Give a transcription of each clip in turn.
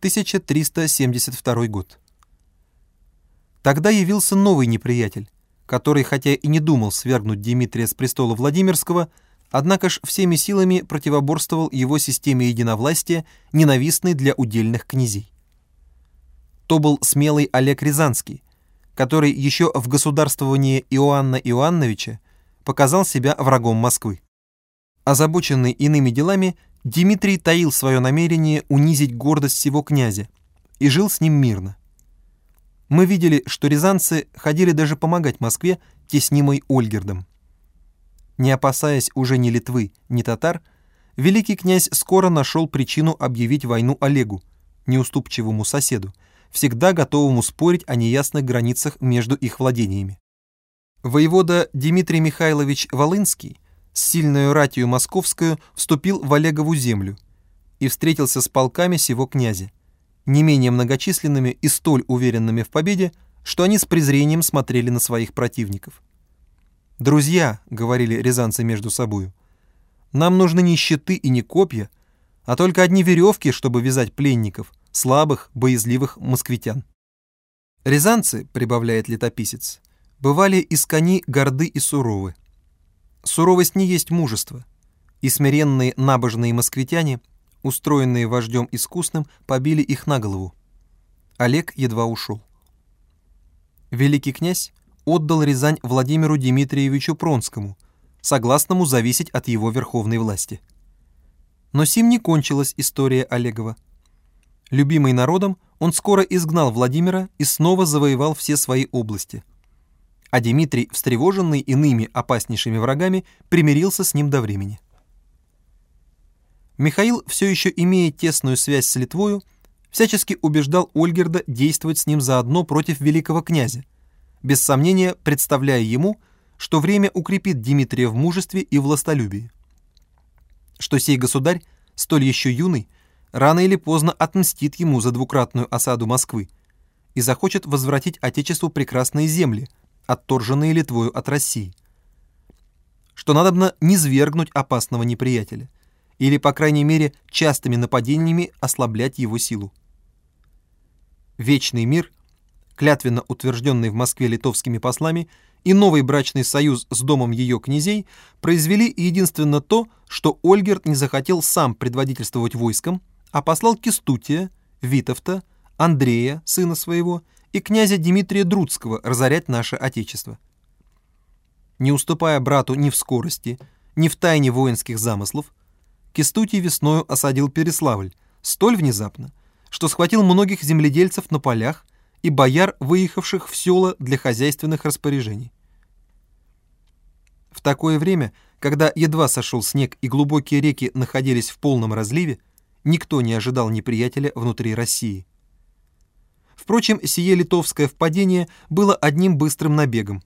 1372 год. Тогда явился новый неприятель, который, хотя и не думал свергнуть Дмитрия с престола Владимирского, однако ж всеми силами противоборствовал его системе единовластия, ненавистной для удельных князей. То был смелый Олег Рязанский, который еще в государствовании Иоанна Иоанновича показал себя врагом Москвы. Озабоченный иными делами, Дмитрий таил свое намерение унизить гордость всего князя и жил с ним мирно. Мы видели, что рязанцы ходили даже помогать Москве, теснимой Ольгердом. Не опасаясь уже ни Литвы, ни татар, великий князь скоро нашел причину объявить войну Олегу, неуступчивому соседу, всегда готовому спорить о неясных границах между их владениями. Воевода Дмитрий Михайлович Волынский с сильной ратью московскую вступил в Олегову землю и встретился с полками сего князя, не менее многочисленными и столь уверенными в победе, что они с презрением смотрели на своих противников. «Друзья», — говорили рязанцы между собою, — «нам нужны не щиты и не копья, а только одни веревки, чтобы вязать пленников, слабых, боязливых москвитян». Рязанцы, прибавляет летописец, бывали искони горды и суровы. Суровость не есть мужество, и смиренные набожные москвитяне, устроенные вождем искусным, побили их на голову. Олег едва ушел. Великий князь отдал Рязань Владимиру Дмитриевичу Пронскому, согласному зависеть от его верховной власти. Но сим не кончилась история Олегова. Любимый народом, он скоро изгнал Владимира и снова завоевал все свои области – а Дмитрий, встревоженный иными опаснейшими врагами, примирился с ним до времени. Михаил, все еще имея тесную связь с Литвою, всячески убеждал Ольгерда действовать с ним заодно против великого князя, без сомнения представляя ему, что время укрепит Дмитрия в мужестве и властолюбии. Что сей государь, столь еще юный, рано или поздно отмстит ему за двукратную осаду Москвы и захочет возвратить Отечеству прекрасные земли – отторженные Литвою от России. Что надобно низвергнуть опасного неприятеля, или, по крайней мере, частыми нападениями ослаблять его силу. Вечный мир, клятвенно утвержденный в Москве литовскими послами, и новый брачный союз с домом ее князей произвели единственно то, что Ольгерт не захотел сам предводительствовать войском, а послал Кестутия, Витовта, Андрея, сына своего, и князя Дмитрия Друцкого разорять наше Отечество. Не уступая брату ни в скорости, ни в тайне воинских замыслов, Кестутий весною осадил Переславль столь внезапно, что схватил многих земледельцев на полях и бояр, выехавших в села для хозяйственных распоряжений. В такое время, когда едва сошел снег и глубокие реки находились в полном разливе, никто не ожидал неприятеля внутри России. Впрочем, сие литовское впадение было одним быстрым набегом.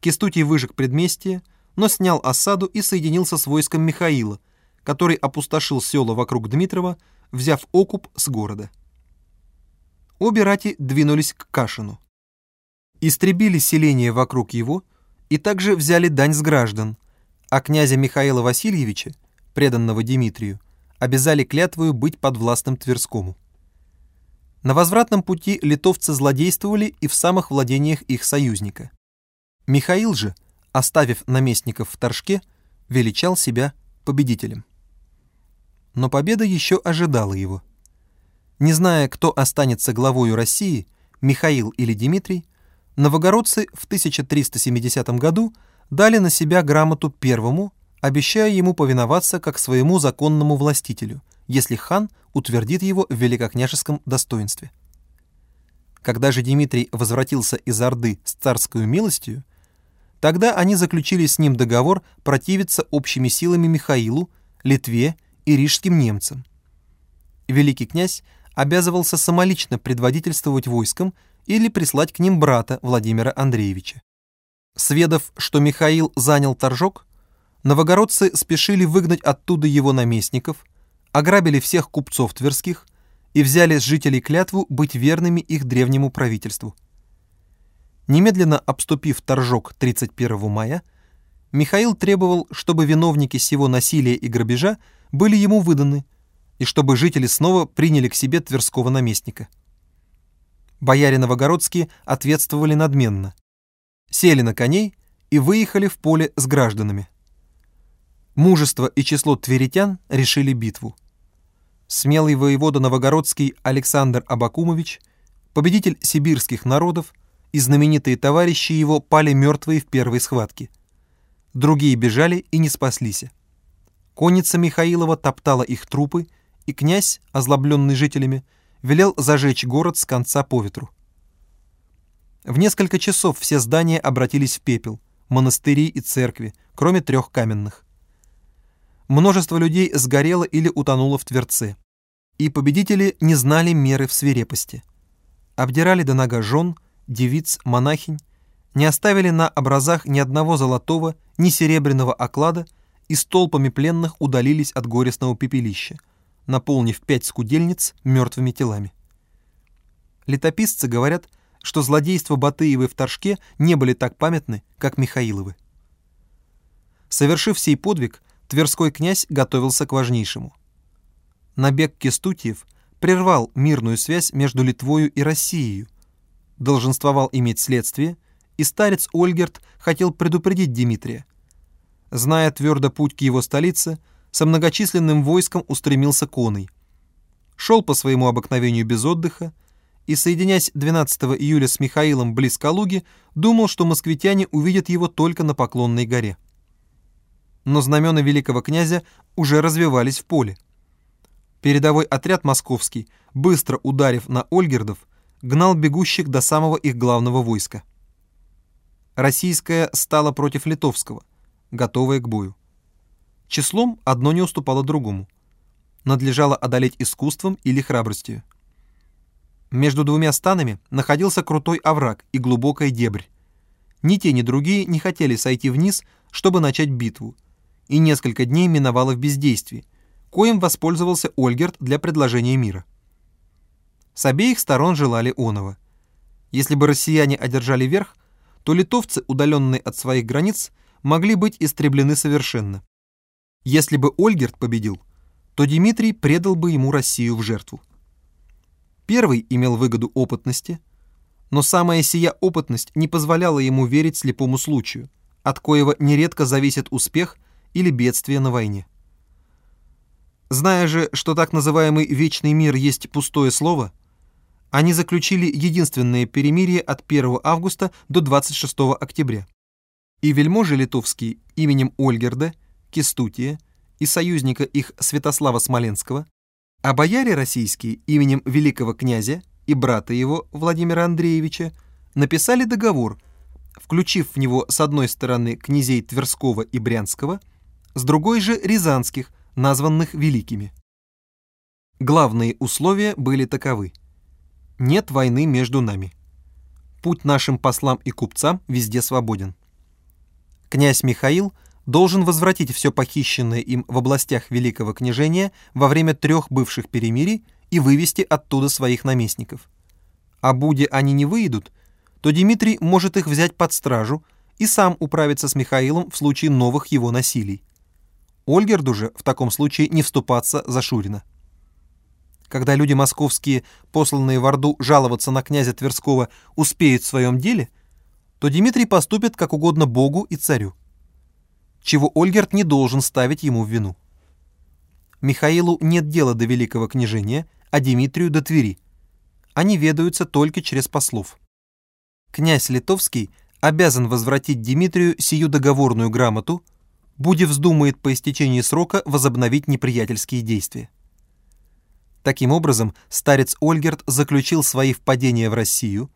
Кестутий выжег предместье, но снял осаду и соединился с войском Михаила, который опустошил села вокруг Дмитрова, взяв окуп с города. Обе рати двинулись к Кашину. Истребили селение вокруг его и также взяли дань с граждан, а князя Михаила Васильевича, преданного Дмитрию, обязали клятвою быть подвластным Тверскому. На возвратном пути литовцы злодействовали и в самых владениях их союзника. Михаил же, оставив наместников в Торжке, величал себя победителем. Но победа еще ожидала его. Не зная, кто останется главою России, Михаил или Дмитрий, новогородцы в 1370 году дали на себя грамоту первому, обещая ему повиноваться как своему законному властителю, если хан утвердит его в великокняжеском достоинстве. Когда же Дмитрий возвратился из Орды с царскую милостью, тогда они заключили с ним договор противиться общими силами Михаилу, Литве и рижским немцам. Великий князь обязывался самолично предводительствовать войском или прислать к ним брата Владимира Андреевича. Сведав, что Михаил занял Торжок, новогородцы спешили выгнать оттуда его наместников, ограбили всех купцов тверских и взяли с жителей клятву быть верными их древнему правительству. Немедленно обступив Торжок 31 мая, Михаил требовал, чтобы виновники сего насилия и грабежа были ему выданы, и чтобы жители снова приняли к себе Тверского наместника. Бояре новогородские ответствовали надменно. Сели на коней и выехали в поле с гражданами. Мужество и число тверитян решили битву. Смелый воевода новогородский Александр Абакумович, победитель сибирских народов, и знаменитые товарищи его пали мертвые в первой схватке. Другие бежали и не спаслись. Конница Михаилова топтала их трупы, и князь, озлобленный жителями, велел зажечь город с конца по ветру. В несколько часов все здания обратились в пепел, монастыри и церкви, кроме трех каменных. Множество людей сгорело или утонуло в Тверце, и победители не знали меры в свирепости. Обдирали до нога жен, девиц, монахинь, не оставили на образах ни одного золотого, ни серебряного оклада и с толпами пленных удалились от горестного пепелища, наполнив пять скудельниц мертвыми телами. Летописцы говорят, что злодейства Батыевы в Торжке не были так памятны, как Михаиловы. Совершив сей подвиг, Тверской князь готовился к важнейшему. Набег Кестутиев прервал мирную связь между Литвою и Россией, долженствовал иметь следствие, и старец Ольгерт хотел предупредить Дмитрия. Зная твердо путь к его столице, со многочисленным войском устремился коной. Шел по своему обыкновению без отдыха и, соединяясь 12 июля с Михаилом близ Калуги, думал, что москвитяне увидят его только на Поклонной горе. Но знамена великого князя уже развивались в поле. Передовой отряд московский, быстро ударив на Ольгердов, гнал бегущих до самого их главного войска. Российская стала против литовского, готовая к бою. Числом одно не уступало другому. Надлежало одолеть искусством или храбростью. Между двумя станами находился крутой овраг и глубокая дебрь. Ни те, ни другие не хотели сойти вниз, чтобы начать битву, и несколько дней миновало в бездействии, коим воспользовался Ольгерт для предложения мира. С обеих сторон желали оного. Если бы россияне одержали верх, то литовцы, удаленные от своих границ, могли быть истреблены совершенно. Если бы Ольгерт победил, то Дмитрий предал бы ему Россию в жертву. Первый имел выгоду опытности, но самая сия опытность не позволяла ему верить слепому случаю, от коего нередко зависит успех или бедствие на войне. Зная же, что так называемый «вечный мир» есть пустое слово, они заключили единственное перемирие от 1 августа до 26 октября. И вельможи литовские именем Ольгерда, Кестутия и союзника их Святослава Смоленского, а бояре российские именем великого князя и брата его Владимира Андреевича написали договор, включив в него с одной стороны князей Тверского и Брянского, с другой же Рязанских, названных великими. Главные условия были таковы – нет войны между нами. Путь нашим послам и купцам везде свободен. Князь Михаил должен возвратить все похищенное им в областях Великого княжения во время трех бывших перемирий и вывести оттуда своих наместников. А буде они не выйдут, то Дмитрий может их взять под стражу и сам управиться с Михаилом в случае новых его насилий. Ольгерду же в таком случае не вступаться за Шурина. Когда люди московские, посланные в Орду жаловаться на князя Тверского, успеют в своем деле, то Дмитрий поступит как угодно Богу и царю, чего Ольгерт не должен ставить ему в вину. Михаилу нет дела до великого княжения, а Дмитрию до Твери. Они ведаются только через послов. Князь Литовский обязан возвратить Дмитрию сию договорную грамоту, Буде вздумает по истечении срока возобновить неприятельские действия. Таким образом, старец Ольгерт заключил свои впадения в Россию,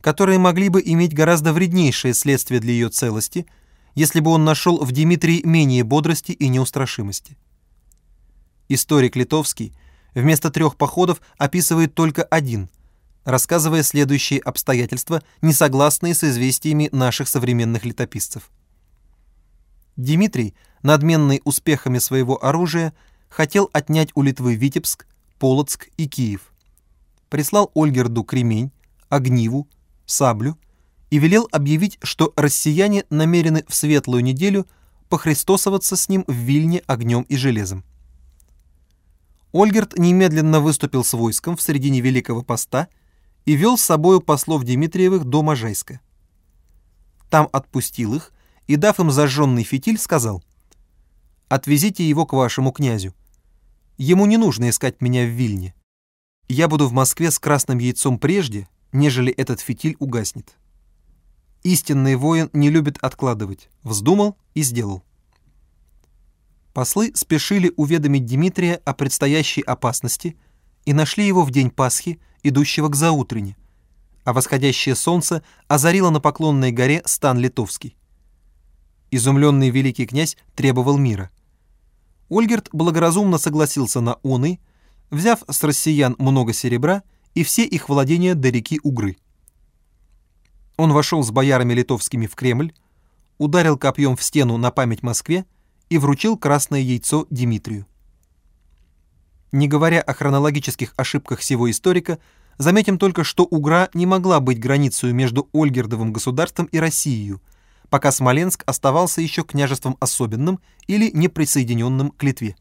которые могли бы иметь гораздо вреднейшее следствие для ее целости, если бы он нашел в Дмитрии менее бодрости и неустрашимости. Историк Литовский вместо трех походов описывает только один, рассказывая следующие обстоятельства, несогласные с известиями наших современных летописцев. Дмитрий, надменный успехами своего оружия, хотел отнять у Литвы Витебск, Полоцк и Киев. Прислал Ольгерду кремень, огниву, саблю и велел объявить, что россияне намерены в светлую неделю похристосоваться с ним в Вильне огнем и железом. Ольгерт немедленно выступил с войском в середине Великого Поста и вел с собою послов Дмитриевых до Можайска. Там отпустил их и, дав им зажженный фитиль, сказал «Отвезите его к вашему князю. Ему не нужно искать меня в Вильне. Я буду в Москве с красным яйцом прежде, нежели этот фитиль угаснет». Истинный воин не любит откладывать. Вздумал и сделал. Послы спешили уведомить Дмитрия о предстоящей опасности и нашли его в день Пасхи, идущего к заутрене, а восходящее солнце озарило на Поклонной горе стан литовский. Изумленный великий князь требовал мира. Ольгерт благоразумно согласился на оны, взяв с россиян много серебра и все их владения до реки Угры. Он вошел с боярами литовскими в Кремль, ударил копьем в стену на память Москве и вручил красное яйцо Дмитрию. Не говоря о хронологических ошибках всего историка, заметим только, что Угра не могла быть границей между Ольгердовым государством и Россией, пока Смоленск оставался еще княжеством особенным или неприсоединенным к Литве.